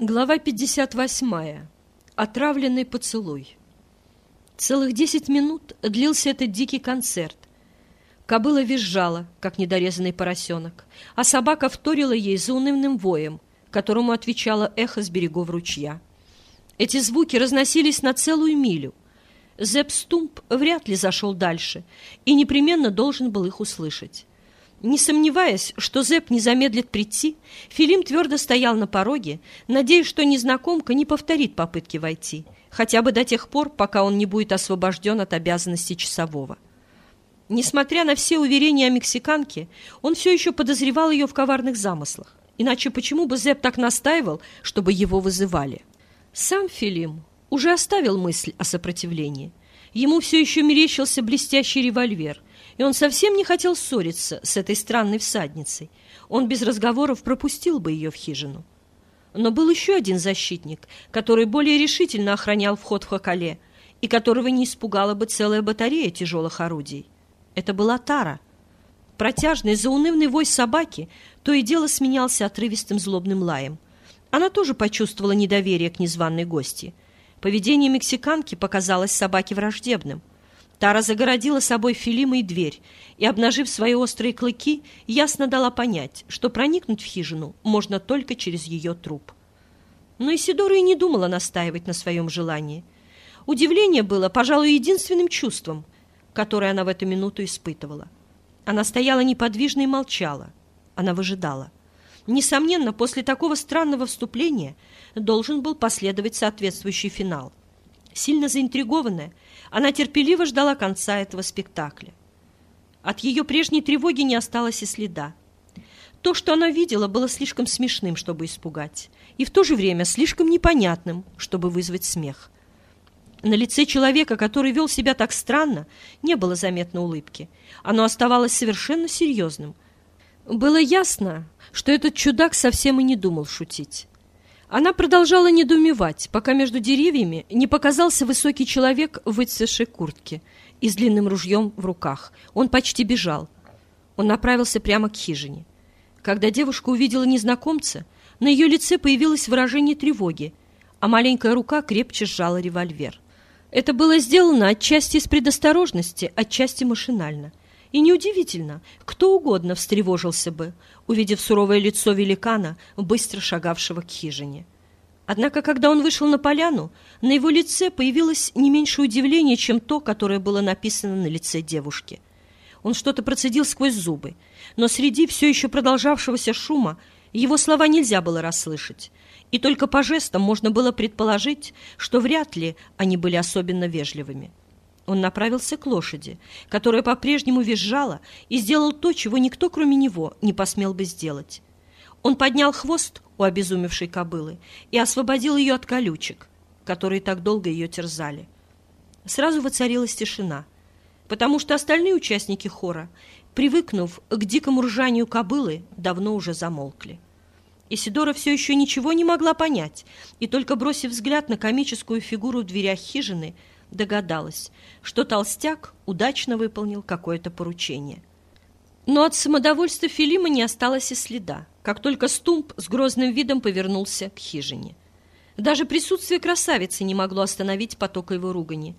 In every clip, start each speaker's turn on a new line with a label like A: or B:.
A: Глава 58. Отравленный поцелуй. Целых десять минут длился этот дикий концерт. Кобыла визжала, как недорезанный поросенок, а собака вторила ей заунывным воем, которому отвечало эхо с берегов ручья. Эти звуки разносились на целую милю. Зепп Стумп вряд ли зашел дальше и непременно должен был их услышать. Не сомневаясь, что Зэп не замедлит прийти, Филим твердо стоял на пороге, надеясь, что незнакомка не повторит попытки войти, хотя бы до тех пор, пока он не будет освобожден от обязанностей часового. Несмотря на все уверения о мексиканке, он все еще подозревал ее в коварных замыслах. Иначе почему бы Зэп так настаивал, чтобы его вызывали? Сам Филим уже оставил мысль о сопротивлении. Ему все еще мерещился блестящий револьвер – и он совсем не хотел ссориться с этой странной всадницей. Он без разговоров пропустил бы ее в хижину. Но был еще один защитник, который более решительно охранял вход в Хакале и которого не испугала бы целая батарея тяжелых орудий. Это была Тара. Протяжный, заунывный вой собаки то и дело сменялся отрывистым злобным лаем. Она тоже почувствовала недоверие к незваной гости. Поведение мексиканки показалось собаке враждебным – Тара загородила собой Филима и дверь, и, обнажив свои острые клыки, ясно дала понять, что проникнуть в хижину можно только через ее труп. Но Исидора и не думала настаивать на своем желании. Удивление было, пожалуй, единственным чувством, которое она в эту минуту испытывала. Она стояла неподвижно и молчала. Она выжидала. Несомненно, после такого странного вступления должен был последовать соответствующий финал. Сильно заинтригованная, она терпеливо ждала конца этого спектакля. От ее прежней тревоги не осталось и следа. То, что она видела, было слишком смешным, чтобы испугать, и в то же время слишком непонятным, чтобы вызвать смех. На лице человека, который вел себя так странно, не было заметно улыбки. Оно оставалось совершенно серьезным. Было ясно, что этот чудак совсем и не думал шутить. Она продолжала недоумевать, пока между деревьями не показался высокий человек в выцветшей куртке и с длинным ружьем в руках. Он почти бежал. Он направился прямо к хижине. Когда девушка увидела незнакомца, на ее лице появилось выражение тревоги, а маленькая рука крепче сжала револьвер. Это было сделано отчасти из предосторожности, отчасти машинально. И неудивительно, кто угодно встревожился бы, увидев суровое лицо великана, быстро шагавшего к хижине. Однако, когда он вышел на поляну, на его лице появилось не меньше удивления, чем то, которое было написано на лице девушки. Он что-то процедил сквозь зубы, но среди все еще продолжавшегося шума его слова нельзя было расслышать, и только по жестам можно было предположить, что вряд ли они были особенно вежливыми. Он направился к лошади, которая по-прежнему визжала, и сделал то, чего никто, кроме него, не посмел бы сделать. Он поднял хвост у обезумевшей кобылы и освободил ее от колючек, которые так долго ее терзали. Сразу воцарилась тишина, потому что остальные участники хора, привыкнув к дикому ржанию кобылы, давно уже замолкли. Исидора все еще ничего не могла понять, и только бросив взгляд на комическую фигуру в дверях хижины, догадалась, что толстяк удачно выполнил какое-то поручение. Но от самодовольства Филима не осталось и следа, как только Стумп с грозным видом повернулся к хижине. Даже присутствие красавицы не могло остановить поток его ругани.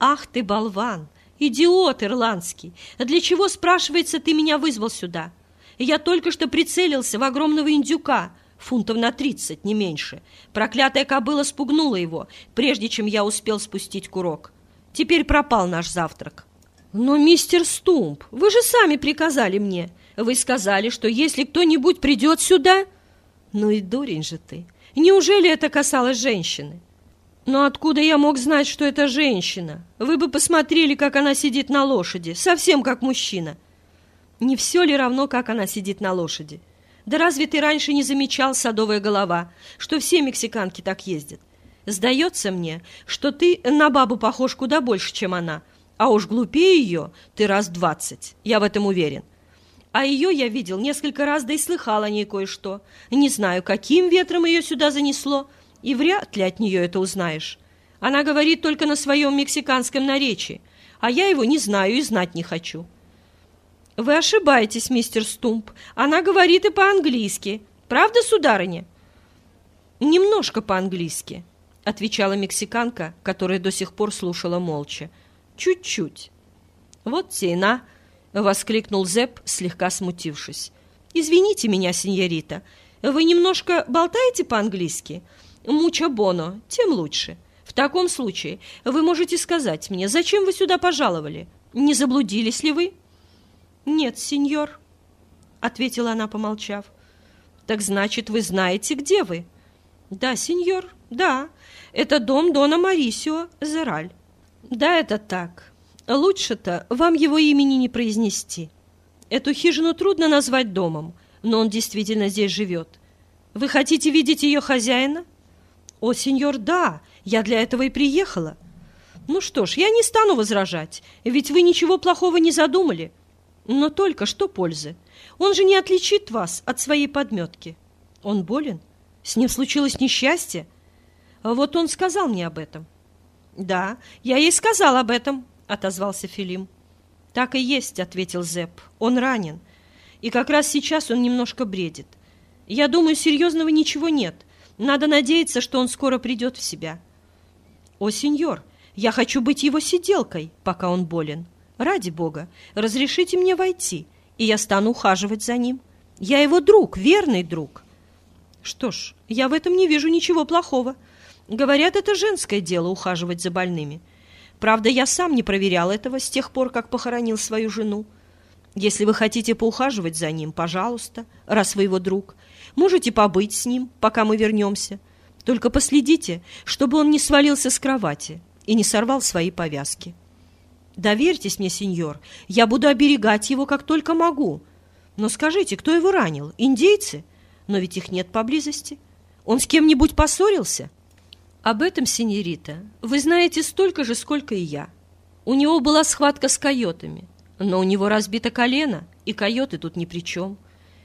A: «Ах ты, болван! Идиот ирландский! Для чего, спрашивается, ты меня вызвал сюда? Я только что прицелился в огромного индюка, фунтов на тридцать, не меньше. Проклятая кобыла спугнула его, прежде чем я успел спустить курок. Теперь пропал наш завтрак. Но, мистер Стумп, вы же сами приказали мне. Вы сказали, что если кто-нибудь придет сюда... Ну и дурень же ты. Неужели это касалось женщины? Но откуда я мог знать, что это женщина? Вы бы посмотрели, как она сидит на лошади, совсем как мужчина. Не все ли равно, как она сидит на лошади? Да разве ты раньше не замечал, садовая голова, что все мексиканки так ездят? Сдается мне, что ты на бабу похож куда больше, чем она, а уж глупее ее ты раз двадцать, я в этом уверен. А ее я видел несколько раз, да и слыхал о ней кое-что. Не знаю, каким ветром ее сюда занесло, и вряд ли от нее это узнаешь. Она говорит только на своем мексиканском наречии, а я его не знаю и знать не хочу. «Вы ошибаетесь, мистер Стумп. Она говорит и по-английски. Правда, сударыня?» «Немножко по-английски», — отвечала мексиканка, которая до сих пор слушала молча. «Чуть-чуть». «Вот тена», — воскликнул Зепп, слегка смутившись. «Извините меня, сеньорита, вы немножко болтаете по-английски? Муча боно, тем лучше. В таком случае вы можете сказать мне, зачем вы сюда пожаловали? Не заблудились ли вы?» «Нет, сеньор», — ответила она, помолчав. «Так значит, вы знаете, где вы?» «Да, сеньор, да. Это дом Дона Марисио Зераль». «Да, это так. Лучше-то вам его имени не произнести. Эту хижину трудно назвать домом, но он действительно здесь живет. Вы хотите видеть ее хозяина?» «О, сеньор, да, я для этого и приехала». «Ну что ж, я не стану возражать, ведь вы ничего плохого не задумали. Но только что пользы? Он же не отличит вас от своей подметки. Он болен? С ним случилось несчастье? Вот он сказал мне об этом». «Да, я ей сказал об этом», — отозвался Филим. «Так и есть», — ответил Зепп. «Он ранен. И как раз сейчас он немножко бредит. Я думаю, серьезного ничего нет. Надо надеяться, что он скоро придет в себя». «О, сеньор, я хочу быть его сиделкой, пока он болен. Ради бога, разрешите мне войти, и я стану ухаживать за ним. Я его друг, верный друг». «Что ж, я в этом не вижу ничего плохого. Говорят, это женское дело ухаживать за больными. Правда, я сам не проверял этого с тех пор, как похоронил свою жену. Если вы хотите поухаживать за ним, пожалуйста, раз вы его друг. Можете побыть с ним, пока мы вернемся. Только последите, чтобы он не свалился с кровати и не сорвал свои повязки. Доверьтесь мне, сеньор, я буду оберегать его, как только могу. Но скажите, кто его ранил? Индейцы? Но ведь их нет поблизости. Он с кем-нибудь поссорился?» Об этом, синьорита, вы знаете столько же, сколько и я. У него была схватка с койотами, но у него разбито колено, и койоты тут ни при чем.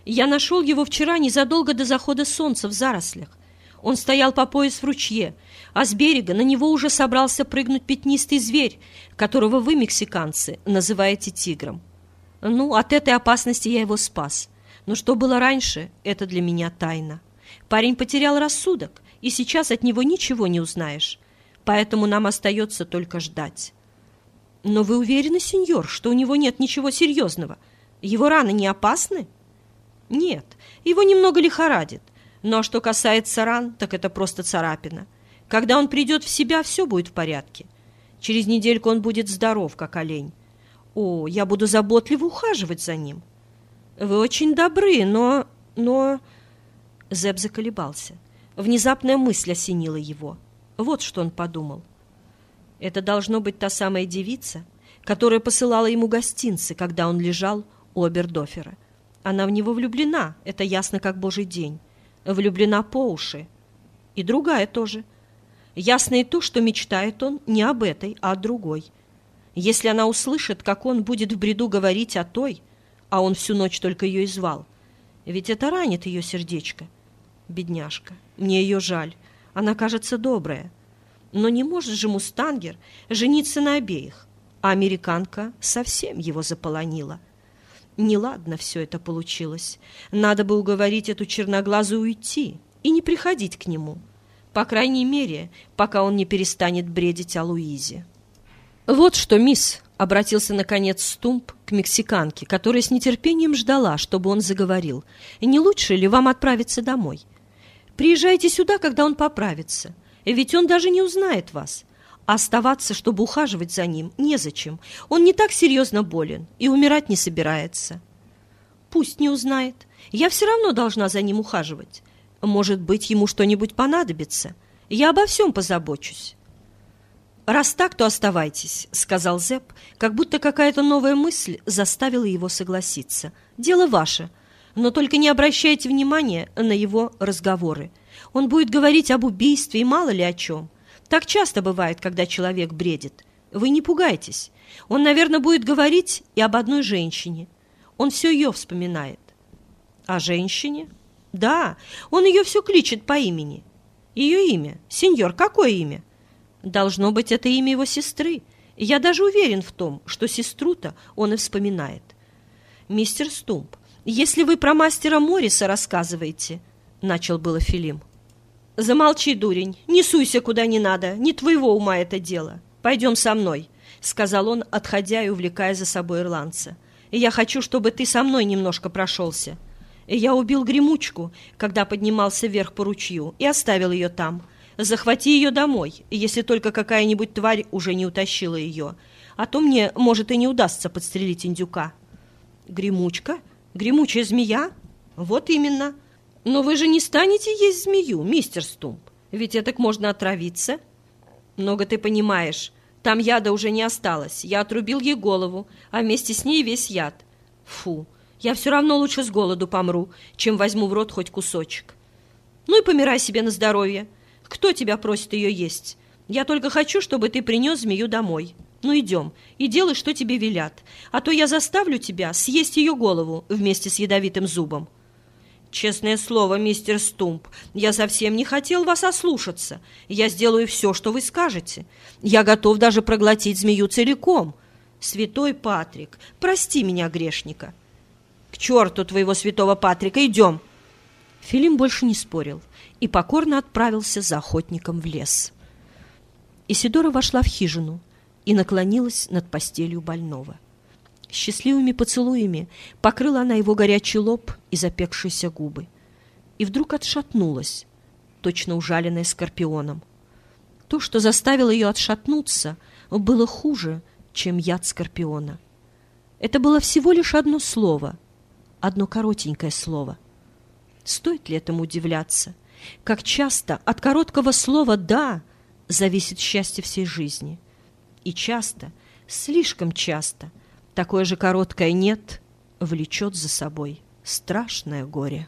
A: Я нашел его вчера незадолго до захода солнца в зарослях. Он стоял по пояс в ручье, а с берега на него уже собрался прыгнуть пятнистый зверь, которого вы, мексиканцы, называете тигром. Ну, от этой опасности я его спас. Но что было раньше, это для меня тайна. Парень потерял рассудок, и сейчас от него ничего не узнаешь. Поэтому нам остается только ждать. Но вы уверены, сеньор, что у него нет ничего серьезного? Его раны не опасны? Нет, его немного лихорадит. Но что касается ран, так это просто царапина. Когда он придет в себя, все будет в порядке. Через недельку он будет здоров, как олень. О, я буду заботливо ухаживать за ним. Вы очень добры, но... но... Зеб заколебался. Внезапная мысль осенила его. Вот что он подумал. Это должно быть та самая девица, которая посылала ему гостинцы, когда он лежал у Обердофера. Она в него влюблена, это ясно как божий день. Влюблена по уши. И другая тоже. Ясно и то, что мечтает он не об этой, а о другой. Если она услышит, как он будет в бреду говорить о той, а он всю ночь только ее и звал, ведь это ранит ее сердечко. Бедняжка. Мне ее жаль. Она кажется добрая. Но не может же Мустангер жениться на обеих. А американка совсем его заполонила. Неладно все это получилось. Надо бы уговорить эту черноглазую уйти и не приходить к нему. По крайней мере, пока он не перестанет бредить о Луизе. «Вот что, мисс!» — обратился, наконец, Стумп к мексиканке, которая с нетерпением ждала, чтобы он заговорил. «Не лучше ли вам отправиться домой?» Приезжайте сюда, когда он поправится, ведь он даже не узнает вас. А оставаться, чтобы ухаживать за ним, незачем. Он не так серьезно болен и умирать не собирается. Пусть не узнает. Я все равно должна за ним ухаживать. Может быть, ему что-нибудь понадобится. Я обо всем позабочусь. «Раз так, то оставайтесь», — сказал Зепп, как будто какая-то новая мысль заставила его согласиться. «Дело ваше но только не обращайте внимания на его разговоры. Он будет говорить об убийстве и мало ли о чем. Так часто бывает, когда человек бредит. Вы не пугайтесь. Он, наверное, будет говорить и об одной женщине. Он все ее вспоминает. О женщине? Да, он ее все кличет по имени. Ее имя? Сеньор, какое имя? Должно быть, это имя его сестры. Я даже уверен в том, что сестру-то он и вспоминает. Мистер Стумп, «Если вы про мастера Морриса рассказываете», — начал было Филим. Замолчи, дурень, не суйся куда не надо, не твоего ума это дело. Пойдем со мной, сказал он, отходя и увлекая за собой ирландца. Я хочу, чтобы ты со мной немножко прошелся. Я убил гремучку, когда поднимался вверх по ручью, и оставил ее там. Захвати ее домой, если только какая-нибудь тварь уже не утащила ее. А то мне, может, и не удастся подстрелить индюка. Гремучка? Гремучая змея? Вот именно. Но вы же не станете есть змею, мистер Стумп. Ведь так можно отравиться. Много ты понимаешь. Там яда уже не осталось. Я отрубил ей голову, а вместе с ней весь яд. Фу, я все равно лучше с голоду помру, чем возьму в рот хоть кусочек. Ну и помирай себе на здоровье. Кто тебя просит ее есть? Я только хочу, чтобы ты принес змею домой. Ну, идем, и делай, что тебе велят, а то я заставлю тебя съесть ее голову вместе с ядовитым зубом. Честное слово, мистер Стумп, я совсем не хотел вас ослушаться. Я сделаю все, что вы скажете. Я готов даже проглотить змею целиком. Святой Патрик, прости меня, грешника. К черту твоего святого Патрика, идем. Филим больше не спорил и покорно отправился за охотником в лес. Исидора вошла в хижину и наклонилась над постелью больного. Счастливыми поцелуями покрыла она его горячий лоб и запекшиеся губы. И вдруг отшатнулась, точно ужаленная скорпионом. То, что заставило ее отшатнуться, было хуже, чем яд скорпиона. Это было всего лишь одно слово, одно коротенькое слово. Стоит ли этому удивляться? Как часто от короткого слова «да» зависит счастье всей жизни. И часто, слишком часто, такое же короткое «нет» влечет за собой страшное горе.